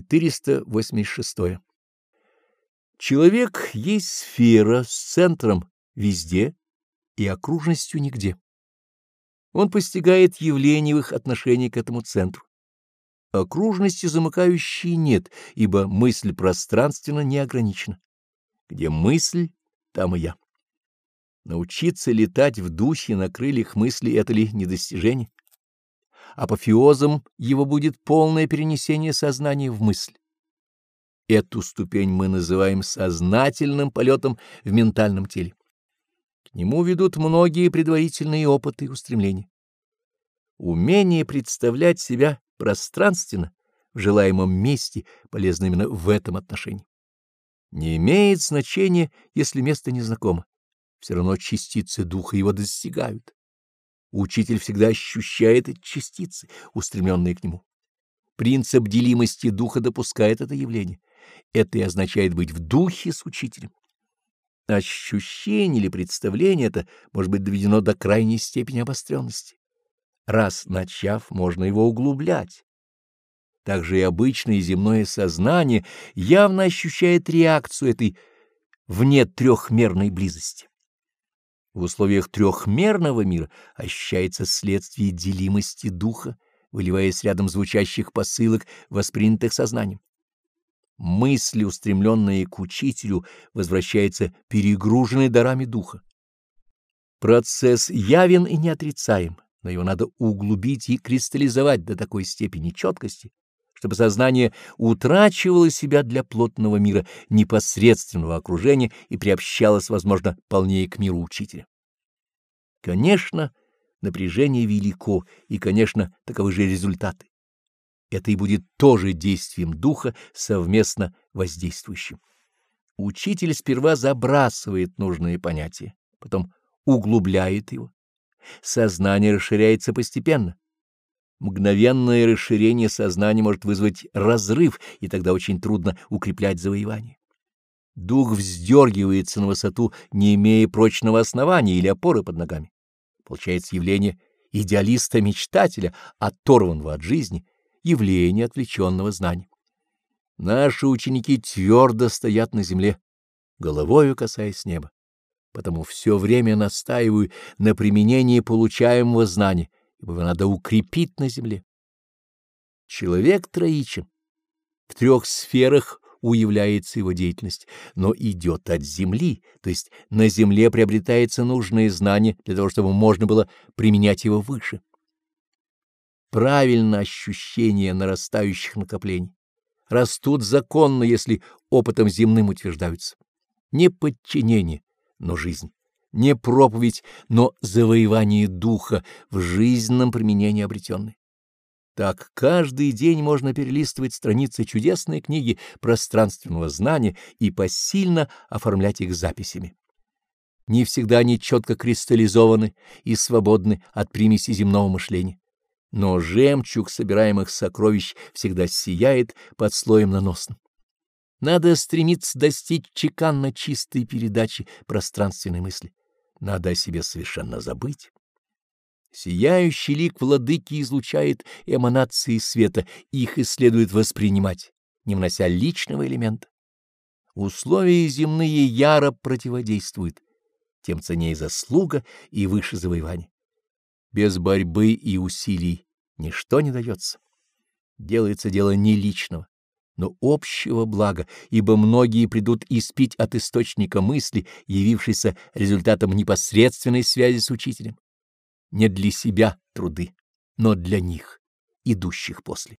486. Человек есть сфера с центром везде и окружностью нигде. Он постигает явления в их отношении к этому центру. Окружности замыкающей нет, ибо мысль пространственно не ограничена. Где мысль, там и я. Научиться летать в духе на крыльях мысли — это ли не достижение? Апофеозом его будет полное перенесение сознания в мысль. Эту ступень мы называем сознательным полетом в ментальном теле. К нему ведут многие предварительные опыты и устремления. Умение представлять себя пространственно в желаемом месте полезно именно в этом отношении. Не имеет значения, если место незнакомо. Все равно частицы духа его достигают. Учитель всегда ощущает эти частицы, устремленные к нему. Принцип делимости духа допускает это явление. Это и означает быть в духе с учителем. Ощущение или представление это может быть доведено до крайней степени обостренности. Раз начав, можно его углублять. Также и обычное земное сознание явно ощущает реакцию этой вне трехмерной близости. В условиях трехмерного мира ощущается следствие делимости духа, выливаясь рядом звучащих посылок, воспринятых сознанием. Мысли, устремленные к учителю, возвращаются перегруженные дарами духа. Процесс явен и неотрицаем, но его надо углубить и кристаллизовать до такой степени четкости, чтобы сознание утрачивало себя для плотного мира непосредственного окружения и приобщалось, возможно, полнее к миру учителя. Конечно, напряжение велико, и, конечно, таковы же результаты. Это и будет тоже действием духа, совместно воздействующим. Учитель сперва забрасывает нужные понятия, потом углубляет его. Сознание расширяется постепенно, Мгновенное расширение сознания может вызвать разрыв, и тогда очень трудно укреплять завоевание. Дух вздергивается на высоту, не имея прочного основания или опоры под ногами. Получается явление идеалиста-мечтателя, оторванного от жизни, явление отвлеченного знания. Наши ученики твердо стоят на земле, головою касаясь неба. Потому все время настаиваю на применении получаемого знания — ибо его надо укрепить на земле. Человек троичен. В трех сферах уявляется его деятельность, но идет от земли, то есть на земле приобретается нужное знание для того, чтобы можно было применять его выше. Правильно ощущение нарастающих накоплений. Растут законно, если опытом земным утверждаются. Не подчинение, но жизнь не проповедь, но завоевание духа в жизненном применении обретенной. Так каждый день можно перелистывать страницы чудесной книги пространственного знания и посильно оформлять их записями. Не всегда они четко кристаллизованы и свободны от примеси земного мышления. Но жемчуг собираемых сокровищ всегда сияет под слоем наносным. Надо стремиться достичь чеканно чистой передачи пространственной мысли надо о себе совершенно забыть. Сияющий лик владыки излучает эманации света, их и следует воспринимать, не внося личного элемента. Условия земные яро противодействуют, тем ценнее заслуга и выше завоевания. Без борьбы и усилий ничто не дается. Делается дело не личного, но общего блага, ибо многие придут испить от источника мысли, явившейся результатом непосредственной связи с учителем. Не для себя труды, но для них, идущих после.